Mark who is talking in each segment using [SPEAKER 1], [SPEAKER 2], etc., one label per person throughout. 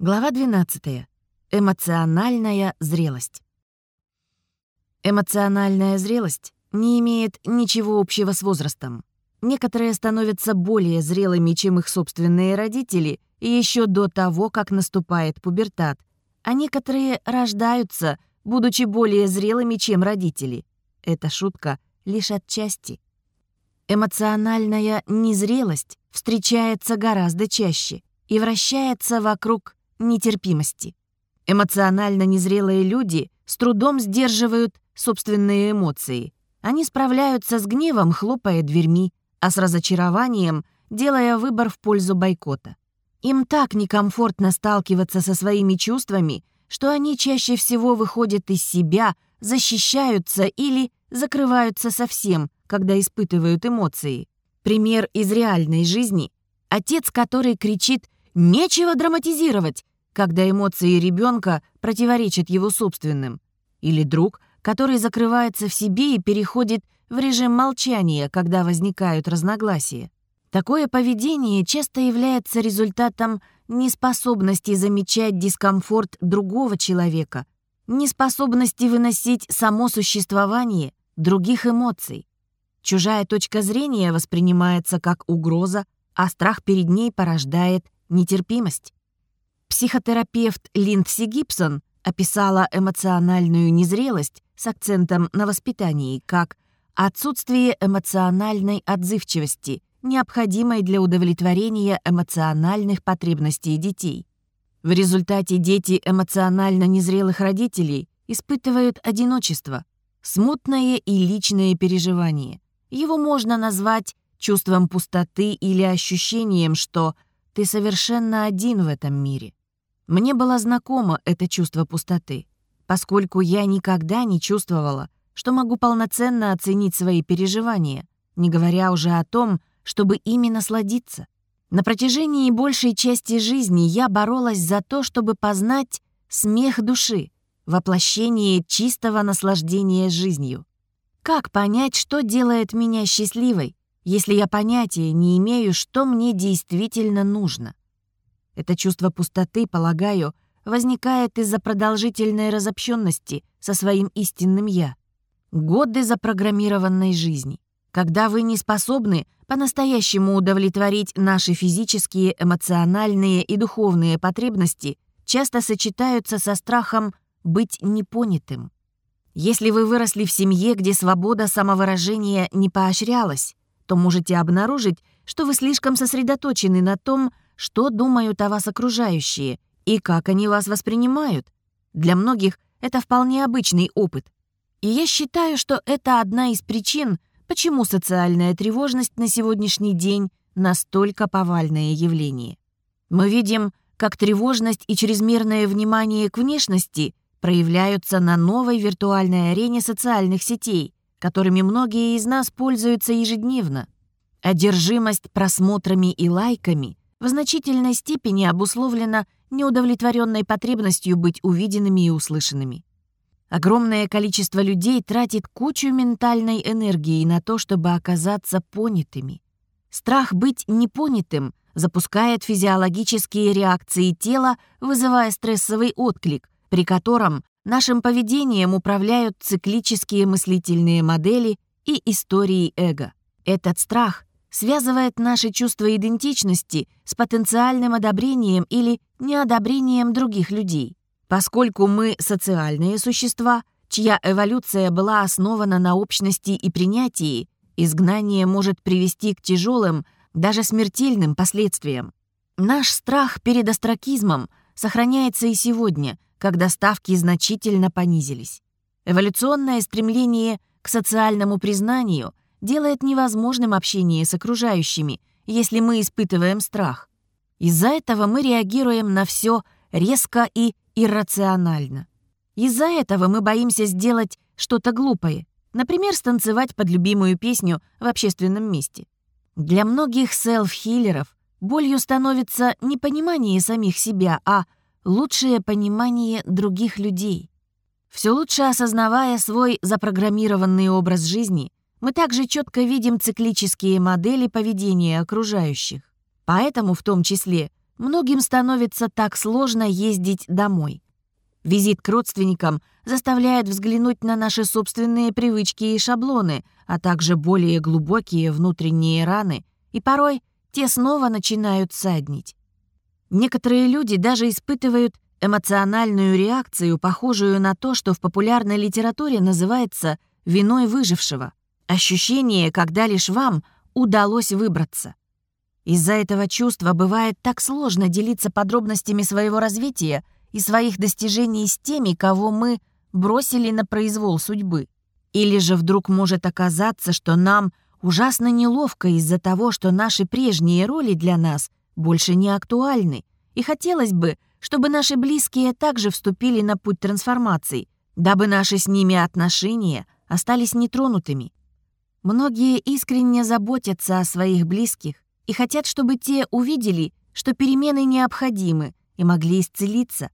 [SPEAKER 1] Глава 12. Эмоциональная зрелость. Эмоциональная зрелость не имеет ничего общего с возрастом. Некоторые становятся более зрелыми, чем их собственные родители, еще до того, как наступает пубертат, а некоторые рождаются, будучи более зрелыми, чем родители. Эта шутка лишь отчасти. Эмоциональная незрелость встречается гораздо чаще и вращается вокруг нетерпимости. Эмоционально незрелые люди с трудом сдерживают собственные эмоции. Они справляются с гневом, хлопая дверьми, а с разочарованием делая выбор в пользу бойкота. Им так некомфортно сталкиваться со своими чувствами, что они чаще всего выходят из себя, защищаются или закрываются совсем, когда испытывают эмоции. Пример из реальной жизни. Отец, который кричит «Нечего драматизировать!» Когда эмоции ребенка противоречат его собственным. Или друг, который закрывается в себе и переходит в режим молчания, когда возникают разногласия. Такое поведение часто является результатом неспособности замечать дискомфорт другого человека, неспособности выносить само существование других эмоций. Чужая точка зрения воспринимается как угроза, а страх перед ней порождает нетерпимость. Психотерапевт Линдси Гибсон описала эмоциональную незрелость с акцентом на воспитании как отсутствие эмоциональной отзывчивости, необходимой для удовлетворения эмоциональных потребностей детей. В результате дети эмоционально незрелых родителей испытывают одиночество, смутное и личное переживание. Его можно назвать чувством пустоты или ощущением, что ты совершенно один в этом мире. Мне было знакомо это чувство пустоты, поскольку я никогда не чувствовала, что могу полноценно оценить свои переживания, не говоря уже о том, чтобы ими насладиться. На протяжении большей части жизни я боролась за то, чтобы познать смех души, воплощение чистого наслаждения жизнью. Как понять, что делает меня счастливой, если я понятия не имею, что мне действительно нужно? Это чувство пустоты, полагаю, возникает из-за продолжительной разобщенности со своим истинным «я». Годы запрограммированной жизни, когда вы не способны по-настоящему удовлетворить наши физические, эмоциональные и духовные потребности, часто сочетаются со страхом быть непонятым. Если вы выросли в семье, где свобода самовыражения не поощрялась, то можете обнаружить, что вы слишком сосредоточены на том, что думают о вас окружающие и как они вас воспринимают. Для многих это вполне обычный опыт. И я считаю, что это одна из причин, почему социальная тревожность на сегодняшний день настолько повальное явление. Мы видим, как тревожность и чрезмерное внимание к внешности проявляются на новой виртуальной арене социальных сетей, которыми многие из нас пользуются ежедневно. Одержимость просмотрами и лайками в значительной степени обусловлена неудовлетворенной потребностью быть увиденными и услышанными. Огромное количество людей тратит кучу ментальной энергии на то, чтобы оказаться понятыми. Страх быть непонятым запускает физиологические реакции тела, вызывая стрессовый отклик, при котором нашим поведением управляют циклические мыслительные модели и истории эго. Этот страх связывает наши чувства идентичности с потенциальным одобрением или неодобрением других людей. Поскольку мы социальные существа, чья эволюция была основана на общности и принятии, изгнание может привести к тяжелым, даже смертельным последствиям. Наш страх перед остракизмом сохраняется и сегодня, когда ставки значительно понизились. Эволюционное стремление к социальному признанию – делает невозможным общение с окружающими, если мы испытываем страх. Из-за этого мы реагируем на все резко и иррационально. Из-за этого мы боимся сделать что-то глупое, например, станцевать под любимую песню в общественном месте. Для многих селф-хиллеров болью становится не понимание самих себя, а лучшее понимание других людей. Все лучше осознавая свой запрограммированный образ жизни, мы также четко видим циклические модели поведения окружающих. Поэтому, в том числе, многим становится так сложно ездить домой. Визит к родственникам заставляет взглянуть на наши собственные привычки и шаблоны, а также более глубокие внутренние раны, и порой те снова начинают саднить. Некоторые люди даже испытывают эмоциональную реакцию, похожую на то, что в популярной литературе называется «виной выжившего». Ощущение, когда лишь вам удалось выбраться. Из-за этого чувства бывает так сложно делиться подробностями своего развития и своих достижений с теми, кого мы бросили на произвол судьбы. Или же вдруг может оказаться, что нам ужасно неловко из-за того, что наши прежние роли для нас больше не актуальны, и хотелось бы, чтобы наши близкие также вступили на путь трансформации, дабы наши с ними отношения остались нетронутыми. Многие искренне заботятся о своих близких и хотят, чтобы те увидели, что перемены необходимы и могли исцелиться.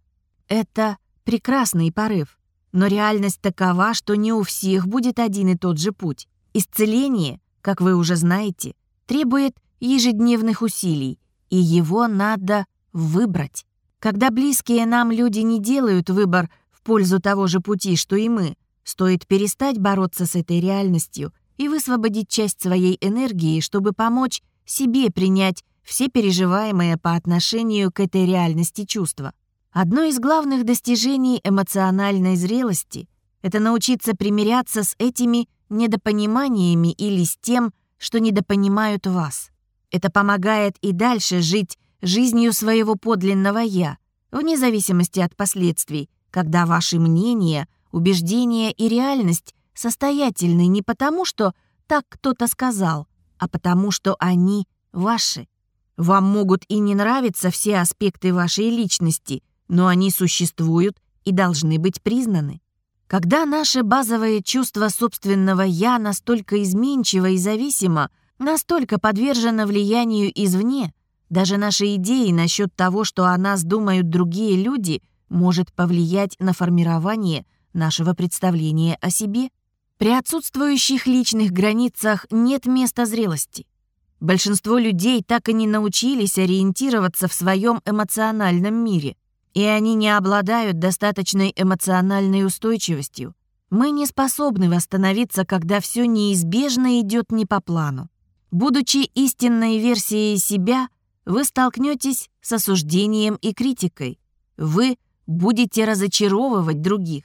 [SPEAKER 1] Это прекрасный порыв, но реальность такова, что не у всех будет один и тот же путь. Исцеление, как вы уже знаете, требует ежедневных усилий, и его надо выбрать. Когда близкие нам люди не делают выбор в пользу того же пути, что и мы, стоит перестать бороться с этой реальностью и высвободить часть своей энергии, чтобы помочь себе принять все переживаемые по отношению к этой реальности чувства. Одно из главных достижений эмоциональной зрелости — это научиться примиряться с этими недопониманиями или с тем, что недопонимают вас. Это помогает и дальше жить жизнью своего подлинного «я», вне зависимости от последствий, когда ваши мнения, убеждения и реальность состоятельны не потому, что так кто-то сказал, а потому, что они ваши. Вам могут и не нравиться все аспекты вашей личности, но они существуют и должны быть признаны. Когда наше базовое чувство собственного «я» настолько изменчиво и зависимо, настолько подвержено влиянию извне, даже наши идеи насчет того, что о нас думают другие люди, может повлиять на формирование нашего представления о себе. При отсутствующих личных границах нет места зрелости. Большинство людей так и не научились ориентироваться в своем эмоциональном мире, и они не обладают достаточной эмоциональной устойчивостью. Мы не способны восстановиться, когда все неизбежно идет не по плану. Будучи истинной версией себя, вы столкнетесь с осуждением и критикой. Вы будете разочаровывать других.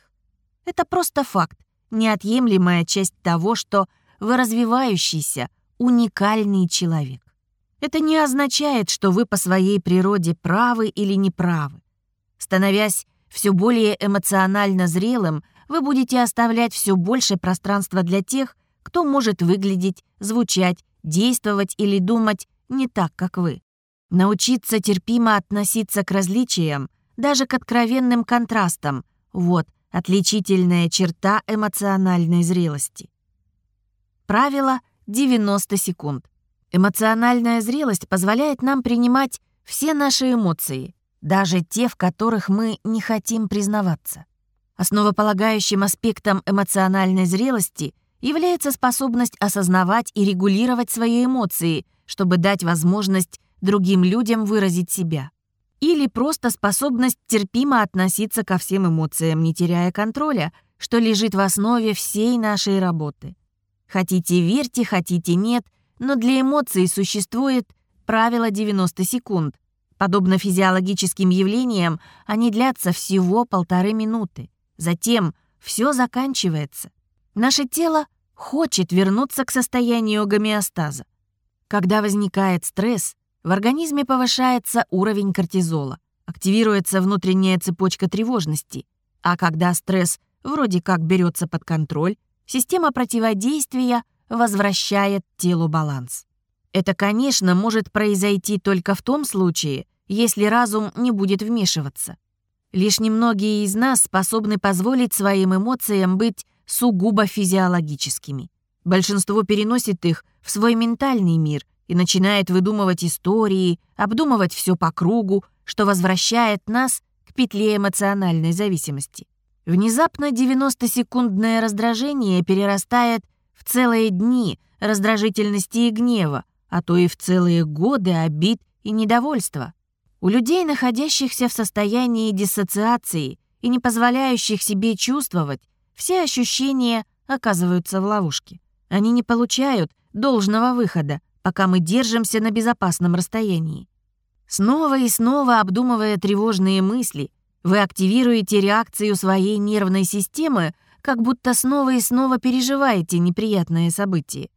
[SPEAKER 1] Это просто факт, неотъемлемая часть того, что вы развивающийся, уникальный человек. Это не означает, что вы по своей природе правы или неправы. Становясь все более эмоционально зрелым, вы будете оставлять все больше пространства для тех, кто может выглядеть, звучать, действовать или думать не так, как вы. Научиться терпимо относиться к различиям, даже к откровенным контрастам — вот отличительная черта эмоциональной зрелости. Правило 90 секунд. Эмоциональная зрелость позволяет нам принимать все наши эмоции, даже те, в которых мы не хотим признаваться. Основополагающим аспектом эмоциональной зрелости является способность осознавать и регулировать свои эмоции, чтобы дать возможность другим людям выразить себя. Или просто способность терпимо относиться ко всем эмоциям, не теряя контроля, что лежит в основе всей нашей работы. Хотите верьте, хотите нет, но для эмоций существует правило 90 секунд. Подобно физиологическим явлениям, они длятся всего полторы минуты. Затем все заканчивается. Наше тело хочет вернуться к состоянию гомеостаза. Когда возникает стресс, в организме повышается уровень кортизола, активируется внутренняя цепочка тревожности, а когда стресс вроде как берется под контроль, система противодействия возвращает телу баланс. Это, конечно, может произойти только в том случае, если разум не будет вмешиваться. Лишь немногие из нас способны позволить своим эмоциям быть сугубо физиологическими. Большинство переносит их в свой ментальный мир и начинает выдумывать истории, обдумывать все по кругу, что возвращает нас к петле эмоциональной зависимости. Внезапно 90-секундное раздражение перерастает в целые дни раздражительности и гнева, а то и в целые годы обид и недовольства. У людей, находящихся в состоянии диссоциации и не позволяющих себе чувствовать, все ощущения оказываются в ловушке. Они не получают должного выхода, пока мы держимся на безопасном расстоянии. Снова и снова обдумывая тревожные мысли, вы активируете реакцию своей нервной системы, как будто снова и снова переживаете неприятное событие.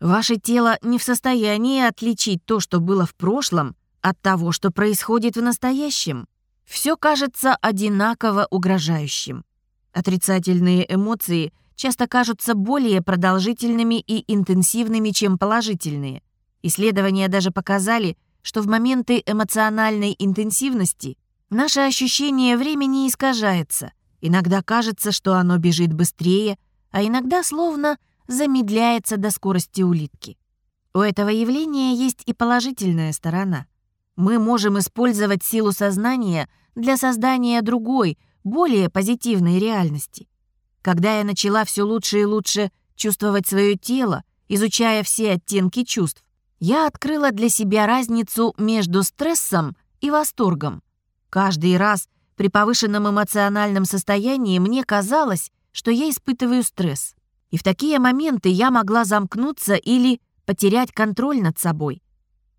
[SPEAKER 1] Ваше тело не в состоянии отличить то, что было в прошлом, от того, что происходит в настоящем. Все кажется одинаково угрожающим. Отрицательные эмоции часто кажутся более продолжительными и интенсивными, чем положительные. Исследования даже показали, что в моменты эмоциональной интенсивности наше ощущение времени искажается. Иногда кажется, что оно бежит быстрее, а иногда словно замедляется до скорости улитки. У этого явления есть и положительная сторона. Мы можем использовать силу сознания для создания другой, более позитивной реальности. Когда я начала все лучше и лучше чувствовать свое тело, изучая все оттенки чувств, я открыла для себя разницу между стрессом и восторгом. Каждый раз при повышенном эмоциональном состоянии мне казалось, что я испытываю стресс. И в такие моменты я могла замкнуться или потерять контроль над собой.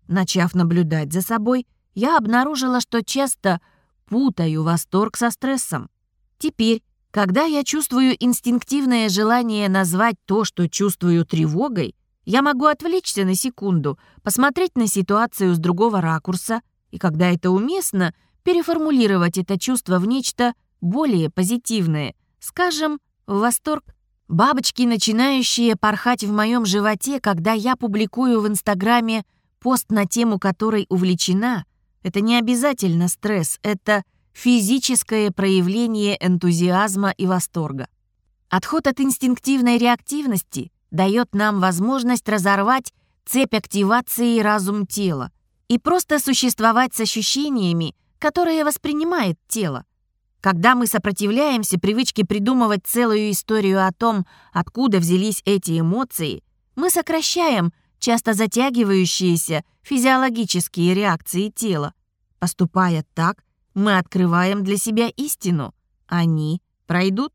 [SPEAKER 1] Начав наблюдать за собой, я обнаружила, что часто путаю восторг со стрессом. Теперь, когда я чувствую инстинктивное желание назвать то, что чувствую тревогой, я могу отвлечься на секунду, посмотреть на ситуацию с другого ракурса и, когда это уместно, переформулировать это чувство в нечто более позитивное, скажем, в восторг. Бабочки, начинающие порхать в моем животе, когда я публикую в Инстаграме пост на тему которой увлечена, это не обязательно стресс, это физическое проявление энтузиазма и восторга. Отход от инстинктивной реактивности дает нам возможность разорвать цепь активации разум тела и просто существовать с ощущениями, которые воспринимает тело. Когда мы сопротивляемся привычке придумывать целую историю о том, откуда взялись эти эмоции, мы сокращаем часто затягивающиеся физиологические реакции тела. Поступая так, мы открываем для себя истину. Они пройдут.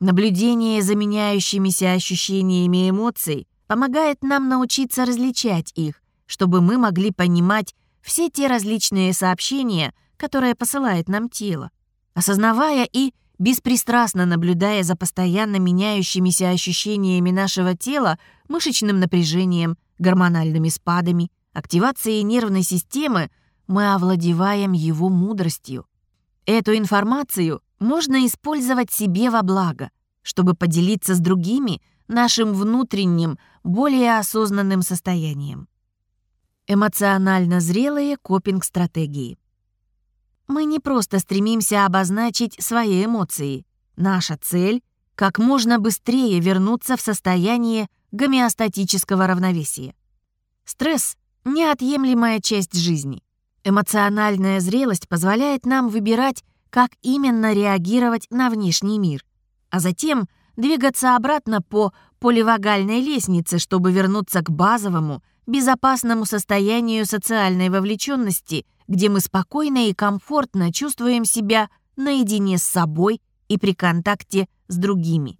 [SPEAKER 1] Наблюдение за меняющимися ощущениями эмоций помогает нам научиться различать их, чтобы мы могли понимать все те различные сообщения, которые посылает нам тело. Осознавая и беспристрастно наблюдая за постоянно меняющимися ощущениями нашего тела, мышечным напряжением, гормональными спадами, активацией нервной системы, мы овладеваем его мудростью. Эту информацию можно использовать себе во благо, чтобы поделиться с другими нашим внутренним, более осознанным состоянием. Эмоционально зрелые копинг-стратегии. Мы не просто стремимся обозначить свои эмоции. Наша цель — как можно быстрее вернуться в состояние гомеостатического равновесия. Стресс — неотъемлемая часть жизни. Эмоциональная зрелость позволяет нам выбирать, как именно реагировать на внешний мир, а затем двигаться обратно по поливагальной лестнице, чтобы вернуться к базовому, безопасному состоянию социальной вовлеченности, где мы спокойно и комфортно чувствуем себя наедине с собой и при контакте с другими.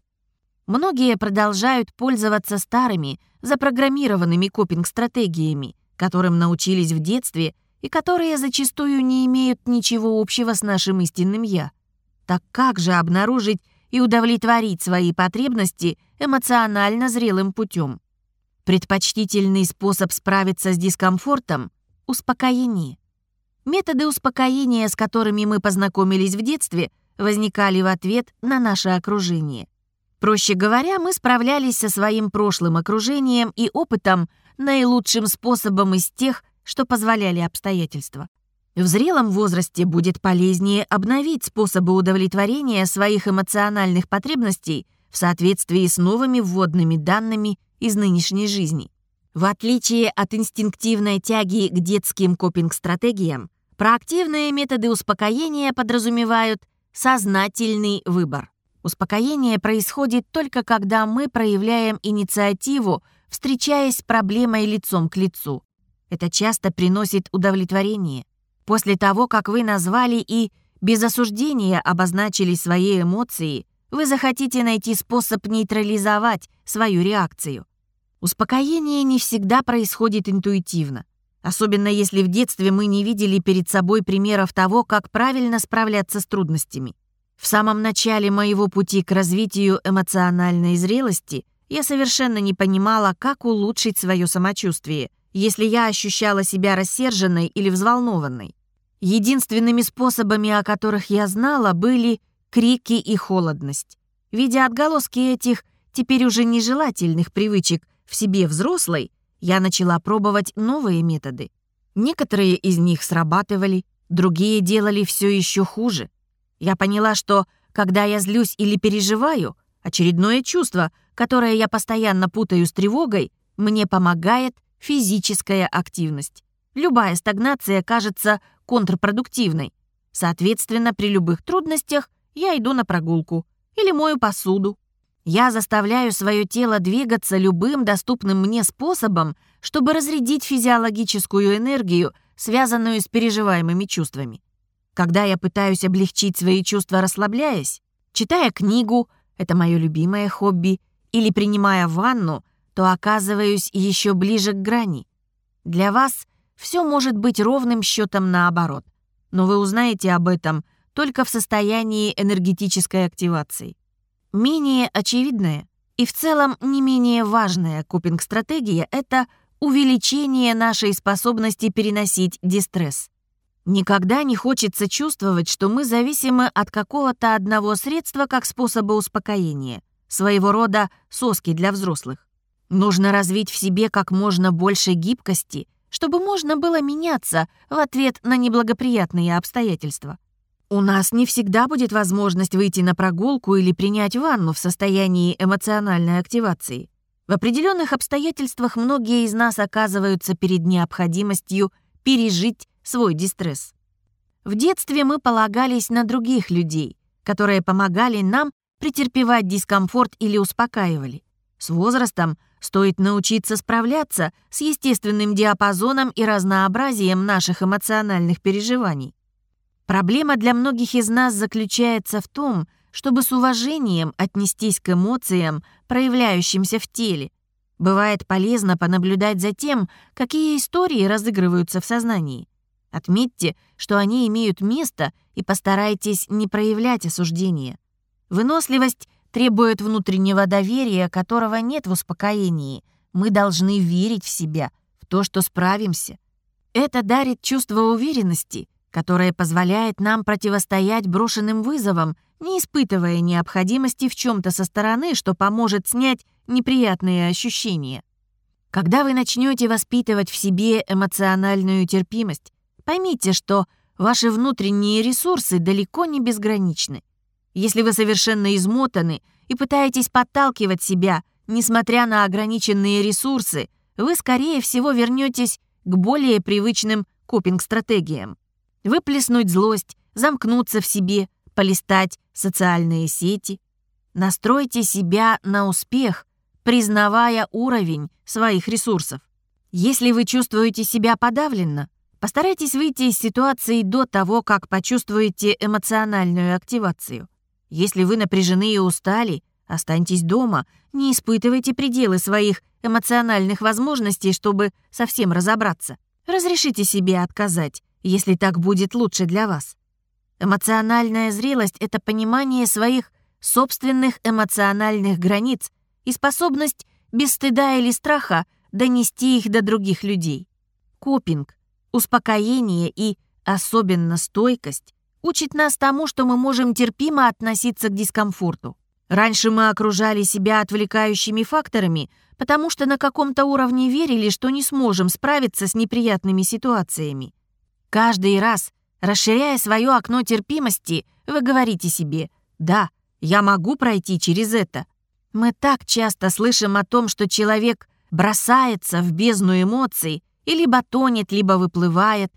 [SPEAKER 1] Многие продолжают пользоваться старыми, запрограммированными копинг-стратегиями, которым научились в детстве и которые зачастую не имеют ничего общего с нашим истинным «я». Так как же обнаружить и удовлетворить свои потребности эмоционально зрелым путем? Предпочтительный способ справиться с дискомфортом — успокоение. Методы успокоения, с которыми мы познакомились в детстве, возникали в ответ на наше окружение — Проще говоря, мы справлялись со своим прошлым окружением и опытом наилучшим способом из тех, что позволяли обстоятельства. В зрелом возрасте будет полезнее обновить способы удовлетворения своих эмоциональных потребностей в соответствии с новыми вводными данными из нынешней жизни. В отличие от инстинктивной тяги к детским копинг-стратегиям, проактивные методы успокоения подразумевают сознательный выбор. Успокоение происходит только когда мы проявляем инициативу, встречаясь с проблемой лицом к лицу. Это часто приносит удовлетворение. После того, как вы назвали и без осуждения обозначили свои эмоции, вы захотите найти способ нейтрализовать свою реакцию. Успокоение не всегда происходит интуитивно, особенно если в детстве мы не видели перед собой примеров того, как правильно справляться с трудностями. В самом начале моего пути к развитию эмоциональной зрелости я совершенно не понимала, как улучшить свое самочувствие, если я ощущала себя рассерженной или взволнованной. Единственными способами, о которых я знала, были крики и холодность. Видя отголоски этих теперь уже нежелательных привычек в себе взрослой, я начала пробовать новые методы. Некоторые из них срабатывали, другие делали все еще хуже. Я поняла, что, когда я злюсь или переживаю, очередное чувство, которое я постоянно путаю с тревогой, мне помогает физическая активность. Любая стагнация кажется контрпродуктивной. Соответственно, при любых трудностях я иду на прогулку или мою посуду. Я заставляю свое тело двигаться любым доступным мне способом, чтобы разрядить физиологическую энергию, связанную с переживаемыми чувствами. Когда я пытаюсь облегчить свои чувства, расслабляясь, читая книгу, это мое любимое хобби, или принимая ванну, то оказываюсь еще ближе к грани. Для вас все может быть ровным счетом наоборот, но вы узнаете об этом только в состоянии энергетической активации. Менее очевидная и в целом не менее важная копинг-стратегия — это увеличение нашей способности переносить дистресс. Никогда не хочется чувствовать, что мы зависимы от какого-то одного средства как способа успокоения, своего рода соски для взрослых. Нужно развить в себе как можно больше гибкости, чтобы можно было меняться в ответ на неблагоприятные обстоятельства. У нас не всегда будет возможность выйти на прогулку или принять ванну в состоянии эмоциональной активации. В определенных обстоятельствах многие из нас оказываются перед необходимостью пережить свой дистресс. В детстве мы полагались на других людей, которые помогали нам претерпевать дискомфорт или успокаивали. С возрастом стоит научиться справляться с естественным диапазоном и разнообразием наших эмоциональных переживаний. Проблема для многих из нас заключается в том, чтобы с уважением отнестись к эмоциям, проявляющимся в теле. Бывает полезно понаблюдать за тем, какие истории разыгрываются в сознании. Отметьте, что они имеют место, и постарайтесь не проявлять осуждения. Выносливость требует внутреннего доверия, которого нет в успокоении. Мы должны верить в себя, в то, что справимся. Это дарит чувство уверенности, которое позволяет нам противостоять брошенным вызовам, не испытывая необходимости в чем-то со стороны, что поможет снять неприятные ощущения. Когда вы начнете воспитывать в себе эмоциональную терпимость, Поймите, что ваши внутренние ресурсы далеко не безграничны. Если вы совершенно измотаны и пытаетесь подталкивать себя, несмотря на ограниченные ресурсы, вы, скорее всего, вернетесь к более привычным копинг-стратегиям. Выплеснуть злость, замкнуться в себе, полистать социальные сети. Настройте себя на успех, признавая уровень своих ресурсов. Если вы чувствуете себя подавленно, Постарайтесь выйти из ситуации до того, как почувствуете эмоциональную активацию. Если вы напряжены и устали, останьтесь дома, не испытывайте пределы своих эмоциональных возможностей, чтобы совсем разобраться. Разрешите себе отказать, если так будет лучше для вас. Эмоциональная зрелость — это понимание своих собственных эмоциональных границ и способность без стыда или страха донести их до других людей. Копинг Успокоение и, особенно стойкость, учит нас тому, что мы можем терпимо относиться к дискомфорту. Раньше мы окружали себя отвлекающими факторами, потому что на каком-то уровне верили, что не сможем справиться с неприятными ситуациями. Каждый раз, расширяя свое окно терпимости, вы говорите себе «Да, я могу пройти через это». Мы так часто слышим о том, что человек бросается в бездну эмоций, и либо тонет, либо выплывает.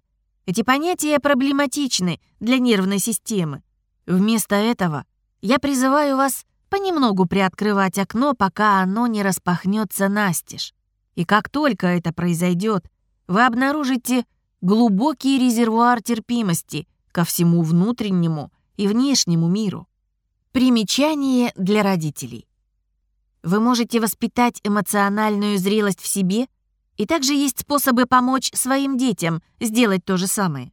[SPEAKER 1] Эти понятия проблематичны для нервной системы. Вместо этого я призываю вас понемногу приоткрывать окно, пока оно не распахнется настежь. И как только это произойдет, вы обнаружите глубокий резервуар терпимости ко всему внутреннему и внешнему миру. Примечание для родителей. Вы можете воспитать эмоциональную зрелость в себе, и также есть способы помочь своим детям сделать то же самое.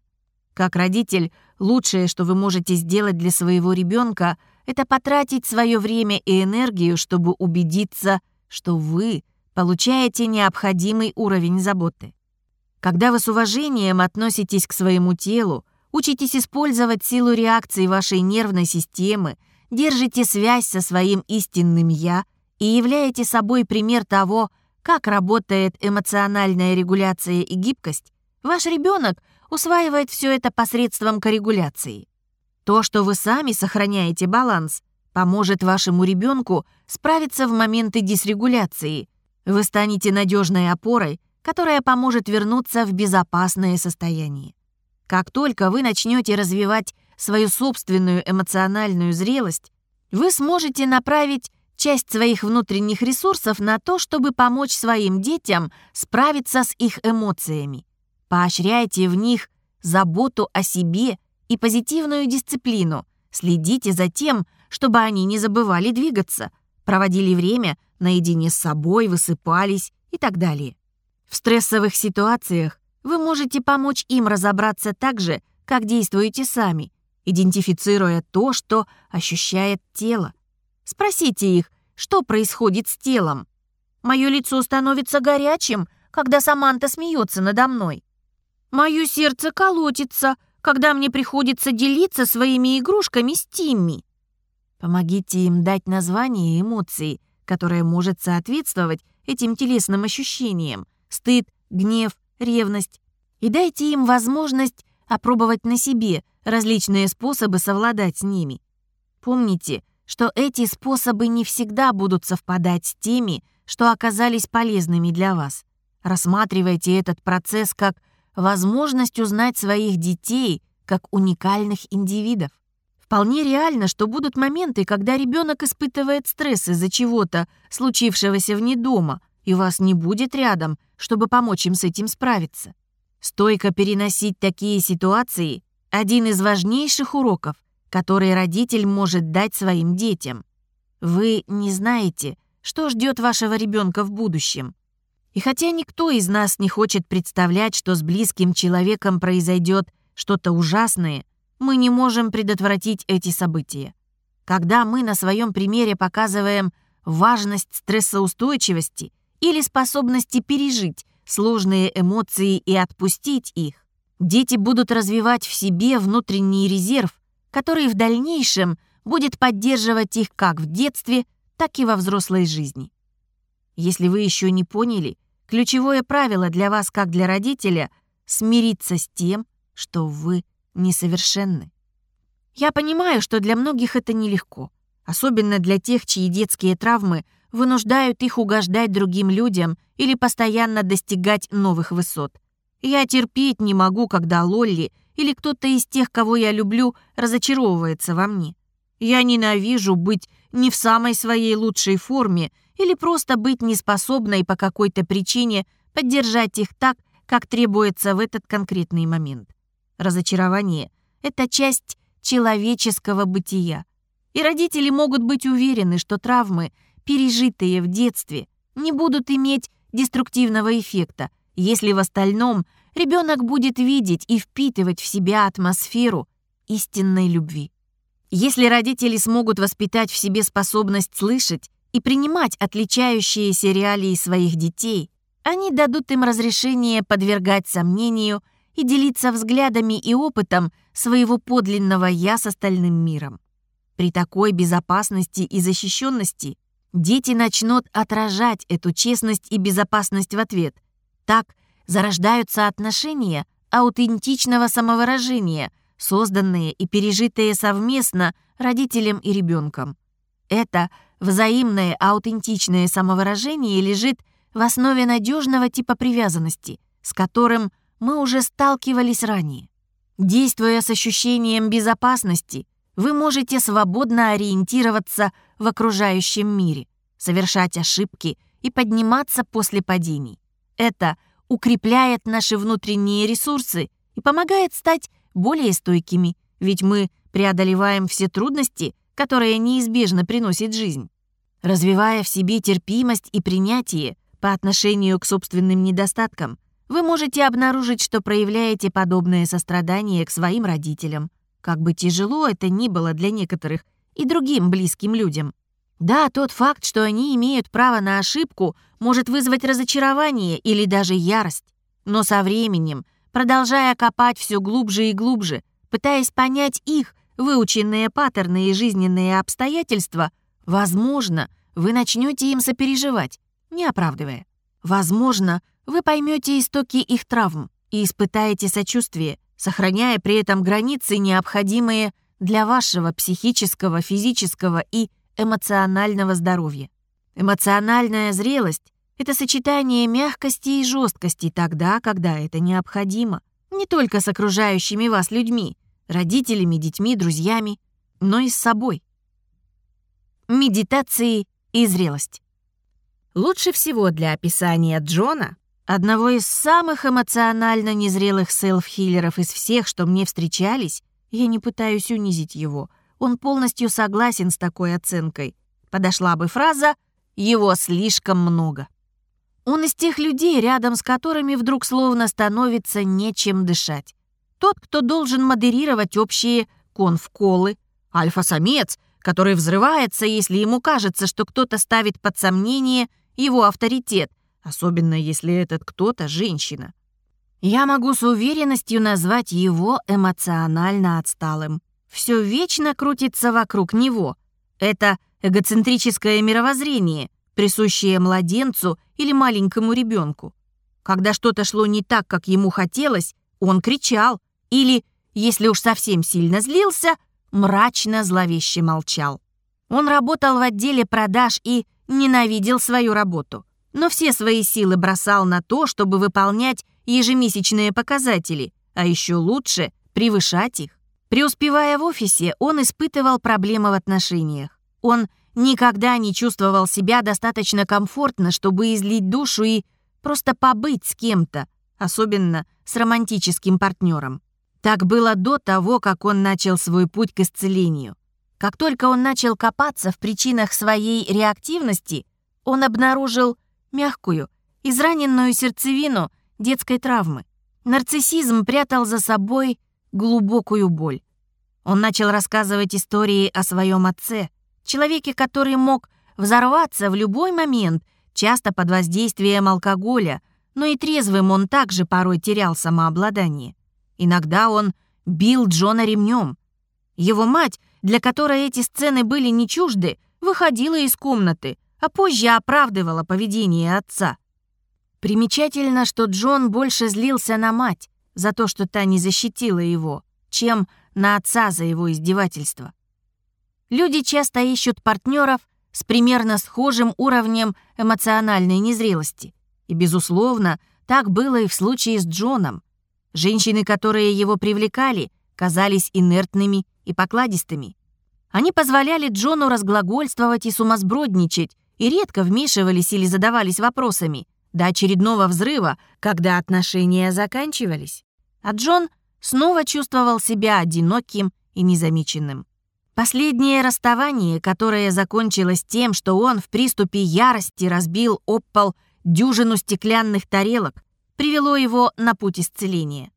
[SPEAKER 1] Как родитель, лучшее, что вы можете сделать для своего ребенка, это потратить свое время и энергию, чтобы убедиться, что вы получаете необходимый уровень заботы. Когда вы с уважением относитесь к своему телу, учитесь использовать силу реакции вашей нервной системы, держите связь со своим истинным «я» и являете собой пример того, как работает эмоциональная регуляция и гибкость, ваш ребенок усваивает все это посредством коррегуляции. То, что вы сами сохраняете баланс, поможет вашему ребенку справиться в моменты дисрегуляции. Вы станете надежной опорой, которая поможет вернуться в безопасное состояние. Как только вы начнете развивать свою собственную эмоциональную зрелость, вы сможете направить часть своих внутренних ресурсов на то, чтобы помочь своим детям справиться с их эмоциями. Поощряйте в них заботу о себе и позитивную дисциплину. Следите за тем, чтобы они не забывали двигаться, проводили время наедине с собой, высыпались и так далее. В стрессовых ситуациях вы можете помочь им разобраться так же, как действуете сами, идентифицируя то, что ощущает тело. Спросите их, что происходит с телом. Мое лицо становится горячим, когда Саманта смеется надо мной. Мое сердце колотится, когда мне приходится делиться своими игрушками с Тимми. Помогите им дать название эмоции, которое может соответствовать этим телесным ощущениям. Стыд, гнев, ревность. И дайте им возможность опробовать на себе различные способы совладать с ними. Помните, что эти способы не всегда будут совпадать с теми, что оказались полезными для вас. Рассматривайте этот процесс как возможность узнать своих детей как уникальных индивидов. Вполне реально, что будут моменты, когда ребенок испытывает стресс из-за чего-то, случившегося вне дома, и вас не будет рядом, чтобы помочь им с этим справиться. Стойко переносить такие ситуации – один из важнейших уроков, который родитель может дать своим детям. Вы не знаете, что ждет вашего ребенка в будущем. И хотя никто из нас не хочет представлять, что с близким человеком произойдет что-то ужасное, мы не можем предотвратить эти события. Когда мы на своем примере показываем важность стрессоустойчивости или способности пережить сложные эмоции и отпустить их, дети будут развивать в себе внутренний резерв, который в дальнейшем будет поддерживать их как в детстве, так и во взрослой жизни. Если вы еще не поняли, ключевое правило для вас как для родителя — смириться с тем, что вы несовершенны. Я понимаю, что для многих это нелегко, особенно для тех, чьи детские травмы вынуждают их угождать другим людям или постоянно достигать новых высот. Я терпеть не могу, когда Лолли или кто-то из тех, кого я люблю, разочаровывается во мне. Я ненавижу быть не в самой своей лучшей форме или просто быть неспособной по какой-то причине поддержать их так, как требуется в этот конкретный момент. Разочарование — это часть человеческого бытия. И родители могут быть уверены, что травмы, пережитые в детстве, не будут иметь деструктивного эффекта, если в остальном ребенок будет видеть и впитывать в себя атмосферу истинной любви. Если родители смогут воспитать в себе способность слышать и принимать отличающиеся реалии своих детей, они дадут им разрешение подвергать сомнению – и делиться взглядами и опытом своего подлинного «я» с остальным миром. При такой безопасности и защищенности дети начнут отражать эту честность и безопасность в ответ. Так зарождаются отношения аутентичного самовыражения, созданные и пережитые совместно родителем и ребенком. Это взаимное аутентичное самовыражение лежит в основе надежного типа привязанности, с которым мы уже сталкивались ранее. Действуя с ощущением безопасности, вы можете свободно ориентироваться в окружающем мире, совершать ошибки и подниматься после падений. Это укрепляет наши внутренние ресурсы и помогает стать более стойкими, ведь мы преодолеваем все трудности, которые неизбежно приносит жизнь. Развивая в себе терпимость и принятие по отношению к собственным недостаткам, вы можете обнаружить, что проявляете подобное сострадание к своим родителям, как бы тяжело это ни было для некоторых и другим близким людям. Да, тот факт, что они имеют право на ошибку, может вызвать разочарование или даже ярость. Но со временем, продолжая копать все глубже и глубже, пытаясь понять их, выученные паттерны и жизненные обстоятельства, возможно, вы начнете им сопереживать, не оправдывая. Возможно, вы поймете истоки их травм и испытаете сочувствие, сохраняя при этом границы, необходимые для вашего психического, физического и эмоционального здоровья. Эмоциональная зрелость — это сочетание мягкости и жесткости тогда, когда это необходимо. Не только с окружающими вас людьми, родителями, детьми, друзьями, но и с собой. Медитации и зрелость. Лучше всего для описания Джона, одного из самых эмоционально незрелых селф-хиллеров из всех, что мне встречались, я не пытаюсь унизить его, он полностью согласен с такой оценкой. Подошла бы фраза «его слишком много». Он из тех людей, рядом с которыми вдруг словно становится нечем дышать. Тот, кто должен модерировать общие конфколы, альфа-самец, который взрывается, если ему кажется, что кто-то ставит под сомнение его авторитет, особенно если этот кто-то женщина. Я могу с уверенностью назвать его эмоционально отсталым. Все вечно крутится вокруг него. Это эгоцентрическое мировоззрение, присущее младенцу или маленькому ребенку. Когда что-то шло не так, как ему хотелось, он кричал или, если уж совсем сильно злился, мрачно зловеще молчал. Он работал в отделе продаж и ненавидел свою работу, но все свои силы бросал на то, чтобы выполнять ежемесячные показатели, а еще лучше превышать их. Преуспевая в офисе, он испытывал проблемы в отношениях. Он никогда не чувствовал себя достаточно комфортно, чтобы излить душу и просто побыть с кем-то, особенно с романтическим партнером. Так было до того, как он начал свой путь к исцелению. Как только он начал копаться в причинах своей реактивности, он обнаружил мягкую, израненную сердцевину детской травмы. Нарциссизм прятал за собой глубокую боль. Он начал рассказывать истории о своем отце, человеке, который мог взорваться в любой момент, часто под воздействием алкоголя, но и трезвым он также порой терял самообладание. Иногда он бил Джона ремнем. Его мать, для которой эти сцены были не чужды, выходила из комнаты, а позже оправдывала поведение отца. Примечательно, что Джон больше злился на мать за то, что та не защитила его, чем на отца за его издевательство. Люди часто ищут партнеров с примерно схожим уровнем эмоциональной незрелости. И, безусловно, так было и в случае с Джоном. Женщины, которые его привлекали, казались инертными и покладистыми. Они позволяли Джону разглагольствовать и сумасбродничать, и редко вмешивались или задавались вопросами, до очередного взрыва, когда отношения заканчивались. А Джон снова чувствовал себя одиноким и незамеченным. Последнее расставание, которое закончилось тем, что он в приступе ярости разбил об пол дюжину стеклянных тарелок, привело его на путь исцеления.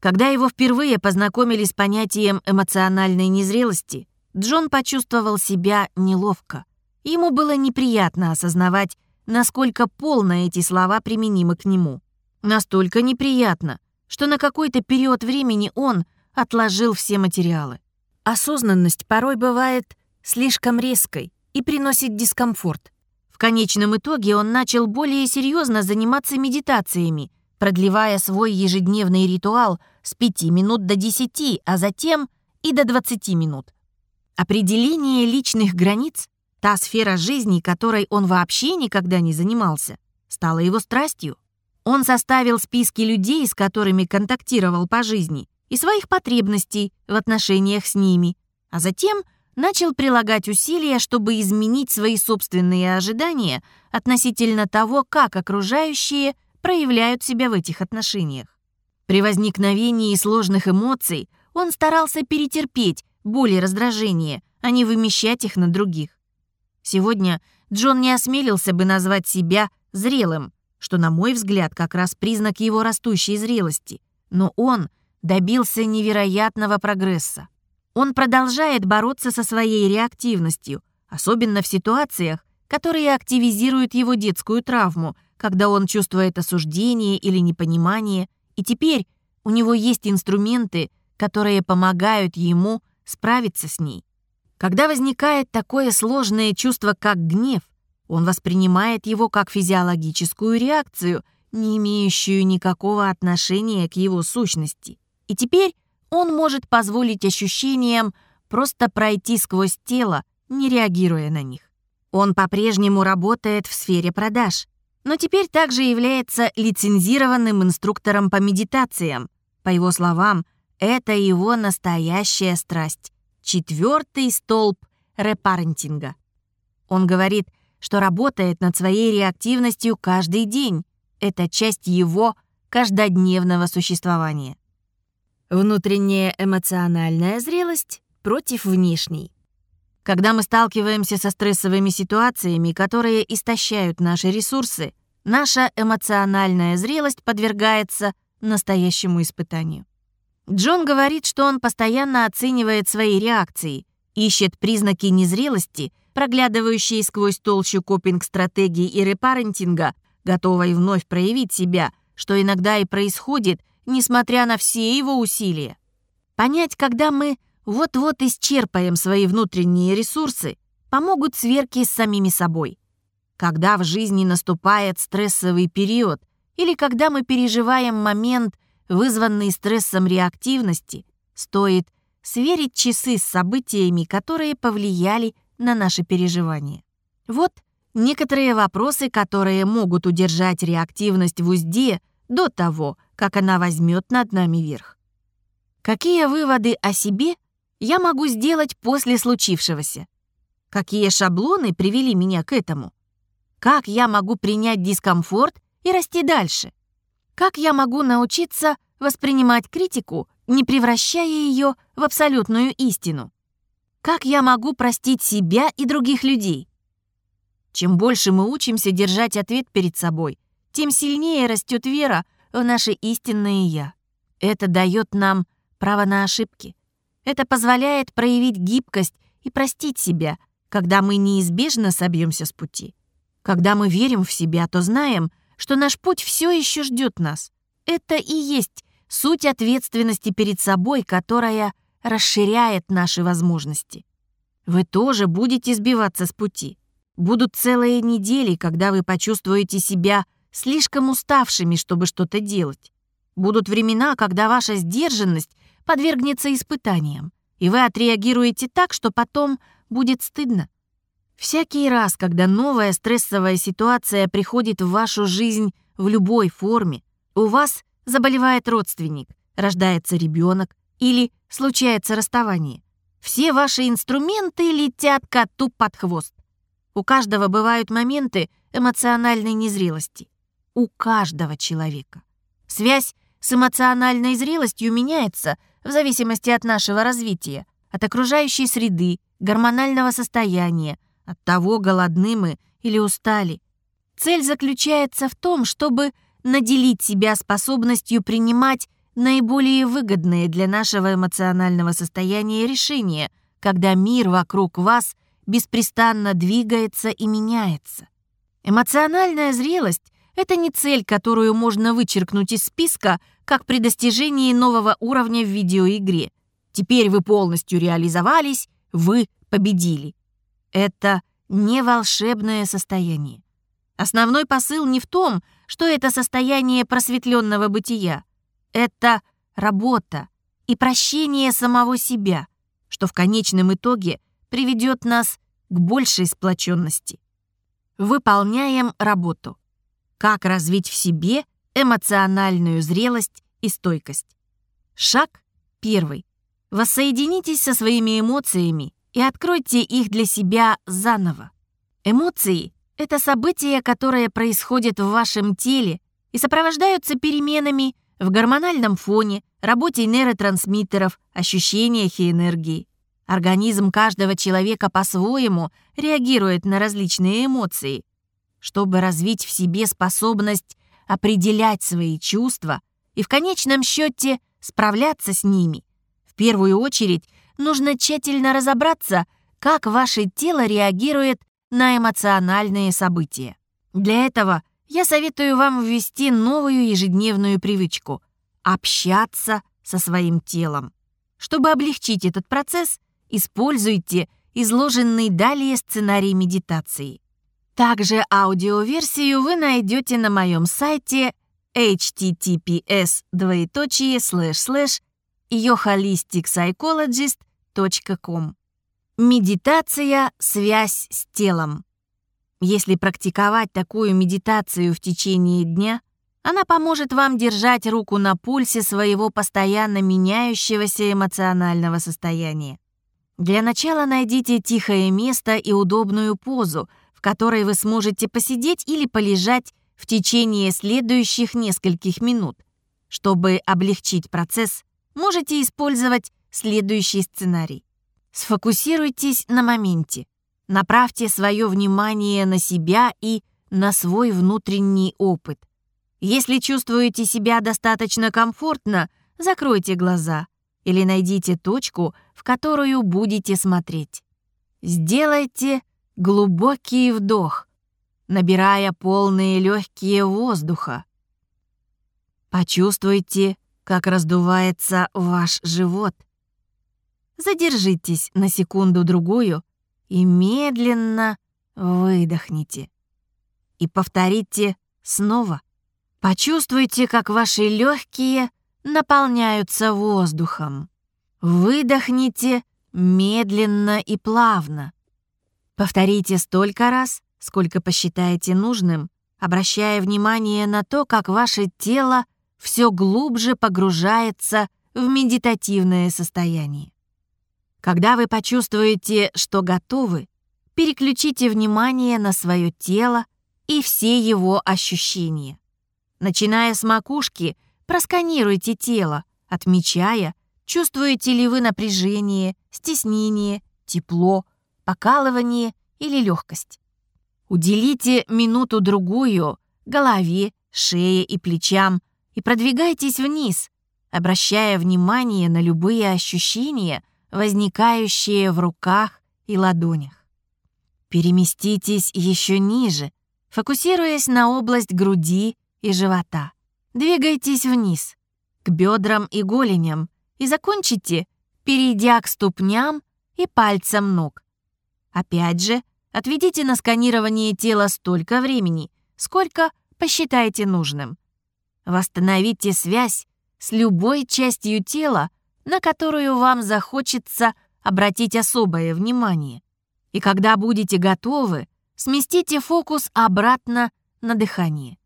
[SPEAKER 1] Когда его впервые познакомили с понятием эмоциональной незрелости, Джон почувствовал себя неловко. Ему было неприятно осознавать, насколько полно эти слова применимы к нему. Настолько неприятно, что на какой-то период времени он отложил все материалы. Осознанность порой бывает слишком резкой и приносит дискомфорт. В конечном итоге он начал более серьезно заниматься медитациями, продлевая свой ежедневный ритуал с 5 минут до 10, а затем и до 20 минут. Определение личных границ, та сфера жизни, которой он вообще никогда не занимался, стала его страстью. Он составил списки людей, с которыми контактировал по жизни, и своих потребностей в отношениях с ними, а затем начал прилагать усилия, чтобы изменить свои собственные ожидания относительно того, как окружающие проявляют себя в этих отношениях. При возникновении сложных эмоций он старался перетерпеть боль и раздражение, а не вымещать их на других. Сегодня Джон не осмелился бы назвать себя зрелым, что, на мой взгляд, как раз признак его растущей зрелости. Но он добился невероятного прогресса. Он продолжает бороться со своей реактивностью, особенно в ситуациях, которые активизируют его детскую травму, когда он чувствует осуждение или непонимание, и теперь у него есть инструменты, которые помогают ему справиться с ней. Когда возникает такое сложное чувство, как гнев, он воспринимает его как физиологическую реакцию, не имеющую никакого отношения к его сущности. И теперь он может позволить ощущениям просто пройти сквозь тело, не реагируя на них. Он по-прежнему работает в сфере продаж, но теперь также является лицензированным инструктором по медитациям. По его словам, это его настоящая страсть. Четвертый столб репарентинга. Он говорит, что работает над своей реактивностью каждый день. Это часть его каждодневного существования. Внутренняя эмоциональная зрелость против внешней. Когда мы сталкиваемся со стрессовыми ситуациями, которые истощают наши ресурсы, наша эмоциональная зрелость подвергается настоящему испытанию. Джон говорит, что он постоянно оценивает свои реакции, ищет признаки незрелости, проглядывающие сквозь толщу копинг-стратегий и репарентинга, готовой вновь проявить себя, что иногда и происходит, несмотря на все его усилия. Понять, когда мы вот-вот исчерпаем свои внутренние ресурсы, помогут сверки с самими собой. Когда в жизни наступает стрессовый период или когда мы переживаем момент, вызванный стрессом реактивности, стоит сверить часы с событиями, которые повлияли на наши переживания. Вот некоторые вопросы, которые могут удержать реактивность в узде до того, как она возьмет над нами верх. Какие выводы о себе я могу сделать после случившегося? Какие шаблоны привели меня к этому? Как я могу принять дискомфорт и расти дальше? Как я могу научиться воспринимать критику, не превращая ее в абсолютную истину? Как я могу простить себя и других людей? Чем больше мы учимся держать ответ перед собой, тем сильнее растет вера в наше истинное «я». Это дает нам право на ошибки. Это позволяет проявить гибкость и простить себя, когда мы неизбежно собьемся с пути. Когда мы верим в себя, то знаем — что наш путь все еще ждет нас. Это и есть суть ответственности перед собой, которая расширяет наши возможности. Вы тоже будете сбиваться с пути. Будут целые недели, когда вы почувствуете себя слишком уставшими, чтобы что-то делать. Будут времена, когда ваша сдержанность подвергнется испытаниям, и вы отреагируете так, что потом будет стыдно. Всякий раз, когда новая стрессовая ситуация приходит в вашу жизнь в любой форме, у вас заболевает родственник, рождается ребенок или случается расставание. Все ваши инструменты летят коту под хвост. У каждого бывают моменты эмоциональной незрелости. У каждого человека. Связь с эмоциональной зрелостью меняется в зависимости от нашего развития, от окружающей среды, гормонального состояния, от того, голодны мы или устали. Цель заключается в том, чтобы наделить себя способностью принимать наиболее выгодные для нашего эмоционального состояния решения, когда мир вокруг вас беспрестанно двигается и меняется. Эмоциональная зрелость — это не цель, которую можно вычеркнуть из списка, как при достижении нового уровня в видеоигре. Теперь вы полностью реализовались, вы победили. Это не волшебное состояние. Основной посыл не в том, что это состояние просветленного бытия. Это работа и прощение самого себя, что в конечном итоге приведет нас к большей сплоченности. Выполняем работу. Как развить в себе эмоциональную зрелость и стойкость? Шаг первый. Воссоединитесь со своими эмоциями и откройте их для себя заново. Эмоции — это события, которые происходят в вашем теле и сопровождаются переменами в гормональном фоне, работе нейротрансмиттеров, ощущениях и энергии. Организм каждого человека по-своему реагирует на различные эмоции. Чтобы развить в себе способность определять свои чувства и в конечном счете справляться с ними, в первую очередь нужно тщательно разобраться, как ваше тело реагирует на эмоциональные события. Для этого я советую вам ввести новую ежедневную привычку – общаться со своим телом. Чтобы облегчить этот процесс, используйте изложенный далее сценарий медитации. Также аудиоверсию вы найдете на моем сайте https двоеточие слэш слэш yoholisticspsychologist.com Медитация «Связь с телом». Если практиковать такую медитацию в течение дня, она поможет вам держать руку на пульсе своего постоянно меняющегося эмоционального состояния. Для начала найдите тихое место и удобную позу, в которой вы сможете посидеть или полежать в течение следующих нескольких минут. Чтобы облегчить процесс, можете использовать следующий сценарий. Сфокусируйтесь на моменте. Направьте свое внимание на себя и на свой внутренний опыт. Если чувствуете себя достаточно комфортно, закройте глаза или найдите точку, в которую будете смотреть. Сделайте глубокий вдох, набирая полные легкие воздуха. Почувствуйте, как раздувается ваш живот. Задержитесь на секунду-другую и медленно выдохните. И повторите снова. Почувствуйте, как ваши легкие наполняются воздухом. Выдохните медленно и плавно. Повторите столько раз, сколько посчитаете нужным, обращая внимание на то, как ваше тело все глубже погружается в медитативное состояние. Когда вы почувствуете, что готовы, переключите внимание на свое тело и все его ощущения. Начиная с макушки, просканируйте тело, отмечая, чувствуете ли вы напряжение, стеснение, тепло, покалывание или легкость. Уделите минуту-другую голове, шее и плечам и продвигайтесь вниз, обращая внимание на любые ощущения – возникающие в руках и ладонях. Переместитесь еще ниже, фокусируясь на область груди и живота. Двигайтесь вниз, к бедрам и голеням, и закончите, перейдя к ступням и пальцам ног. Опять же, отведите на сканирование тела столько времени, сколько посчитаете нужным. Восстановите связь с любой частью тела, на которую вам захочется обратить особое внимание. И когда будете готовы, сместите фокус обратно на дыхание.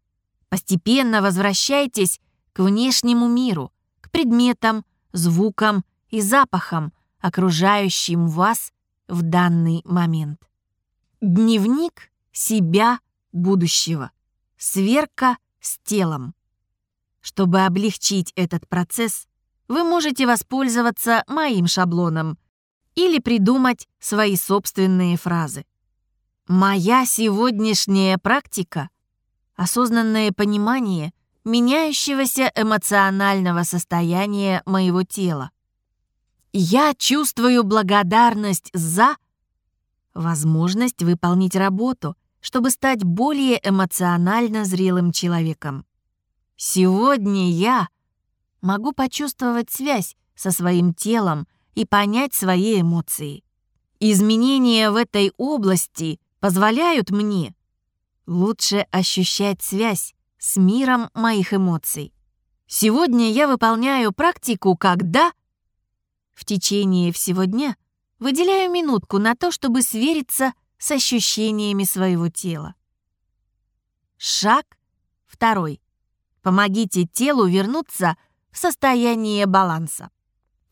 [SPEAKER 1] Постепенно возвращайтесь к внешнему миру, к предметам, звукам и запахам, окружающим вас в данный момент. Дневник себя будущего. Сверка с телом. Чтобы облегчить этот процесс, вы можете воспользоваться моим шаблоном или придумать свои собственные фразы. Моя сегодняшняя практика — осознанное понимание меняющегося эмоционального состояния моего тела. Я чувствую благодарность за возможность выполнить работу, чтобы стать более эмоционально зрелым человеком. Сегодня я могу почувствовать связь со своим телом и понять свои эмоции. Изменения в этой области позволяют мне лучше ощущать связь с миром моих эмоций. Сегодня я выполняю практику, когда в течение всего дня выделяю минутку на то, чтобы свериться с ощущениями своего тела. Шаг второй. Помогите телу вернуться в состояние баланса.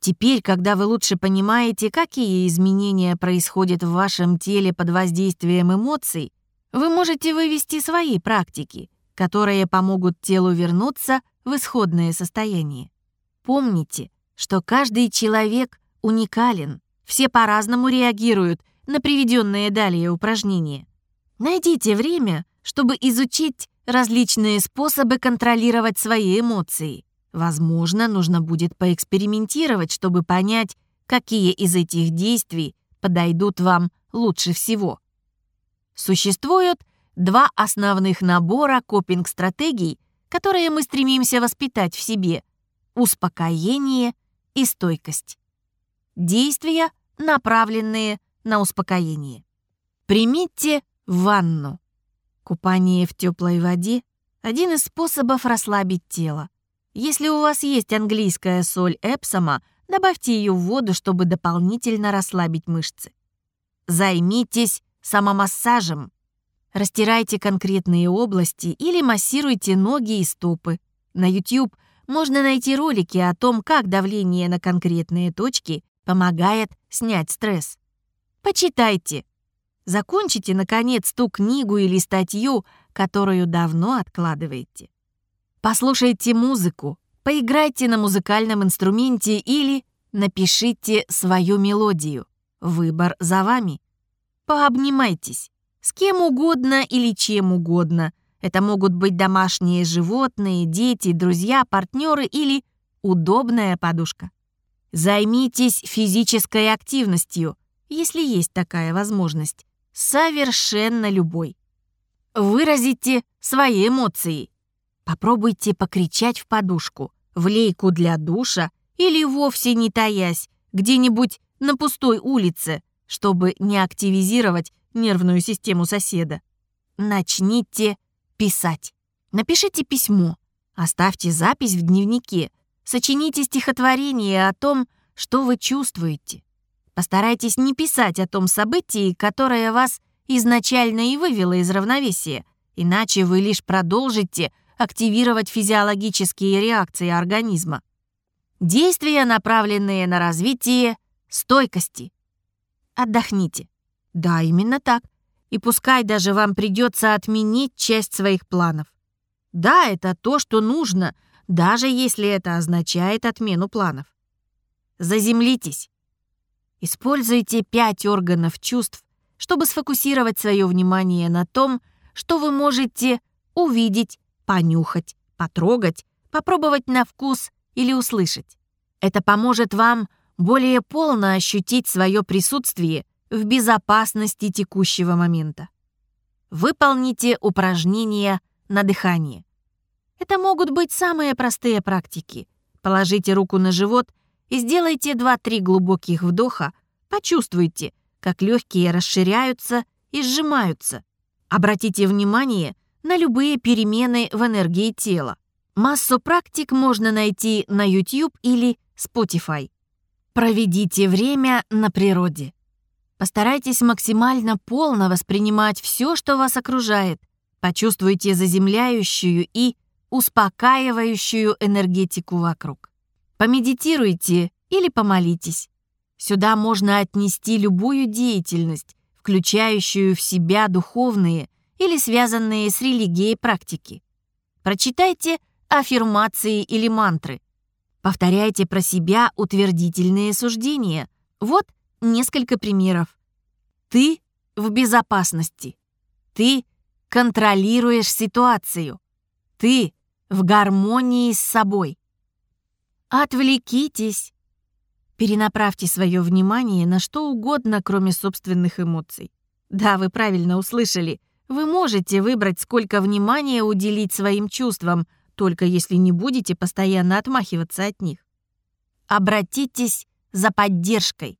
[SPEAKER 1] Теперь, когда вы лучше понимаете, какие изменения происходят в вашем теле под воздействием эмоций, вы можете вывести свои практики, которые помогут телу вернуться в исходное состояние. Помните, что каждый человек уникален, все по-разному реагируют на приведенные далее упражнения. Найдите время, чтобы изучить различные способы контролировать свои эмоции. Возможно, нужно будет поэкспериментировать, чтобы понять, какие из этих действий подойдут вам лучше всего. Существуют два основных набора копинг-стратегий, которые мы стремимся воспитать в себе – успокоение и стойкость. Действия, направленные на успокоение. Примите ванну. Купание в теплой воде – один из способов расслабить тело. Если у вас есть английская соль Эпсома, добавьте ее в воду, чтобы дополнительно расслабить мышцы. Займитесь самомассажем. Растирайте конкретные области или массируйте ноги и стопы. На YouTube можно найти ролики о том, как давление на конкретные точки помогает снять стресс. Почитайте. Закончите, наконец, ту книгу или статью, которую давно откладываете. Послушайте музыку, поиграйте на музыкальном инструменте или напишите свою мелодию. Выбор за вами. Пообнимайтесь. С кем угодно или чем угодно. Это могут быть домашние животные, дети, друзья, партнеры или удобная подушка. Займитесь физической активностью, если есть такая возможность, совершенно любой. Выразите свои эмоции. Попробуйте покричать в подушку, в лейку для душа или вовсе не таясь, где-нибудь на пустой улице, чтобы не активизировать нервную систему соседа. Начните писать. Напишите письмо, оставьте запись в дневнике, сочините стихотворение о том, что вы чувствуете. Постарайтесь не писать о том событии, которое вас изначально и вывело из равновесия, иначе вы лишь продолжите активировать физиологические реакции организма. Действия, направленные на развитие стойкости. Отдохните. Да, именно так. И пускай даже вам придется отменить часть своих планов. Да, это то, что нужно, даже если это означает отмену планов. Заземлитесь. Используйте пять органов чувств, чтобы сфокусировать свое внимание на том, что вы можете увидеть, понюхать, потрогать, попробовать на вкус или услышать. Это поможет вам более полно ощутить свое присутствие в безопасности текущего момента. Выполните упражнения на дыхание. Это могут быть самые простые практики. Положите руку на живот и сделайте 2-3 глубоких вдоха, почувствуйте, как легкие расширяются и сжимаются. Обратите внимание на любые перемены в энергии тела. Массу практик можно найти на YouTube или Spotify. Проведите время на природе. Постарайтесь максимально полно воспринимать все, что вас окружает. Почувствуйте заземляющую и успокаивающую энергетику вокруг. Помедитируйте или помолитесь. Сюда можно отнести любую деятельность, включающую в себя духовные или связанные с религией практики. Прочитайте аффирмации или мантры. Повторяйте про себя утвердительные суждения. Вот несколько примеров. Ты в безопасности. Ты контролируешь ситуацию. Ты в гармонии с собой. Отвлекитесь. Перенаправьте свое внимание на что угодно, кроме собственных эмоций. Да, вы правильно услышали. Вы можете выбрать, сколько внимания уделить своим чувствам, только если не будете постоянно отмахиваться от них. Обратитесь за поддержкой.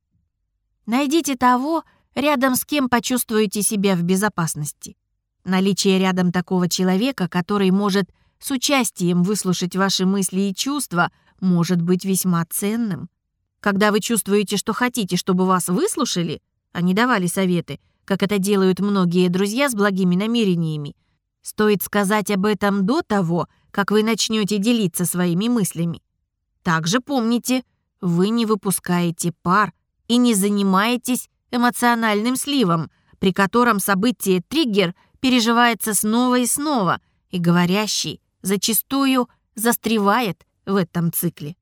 [SPEAKER 1] Найдите того, рядом с кем почувствуете себя в безопасности. Наличие рядом такого человека, который может с участием выслушать ваши мысли и чувства – может быть весьма ценным. Когда вы чувствуете, что хотите, чтобы вас выслушали, а не давали советы, как это делают многие друзья с благими намерениями, стоит сказать об этом до того, как вы начнете делиться своими мыслями. Также помните, вы не выпускаете пар и не занимаетесь эмоциональным сливом, при котором событие триггер переживается снова и снова, и говорящий зачастую застревает в этом цикле.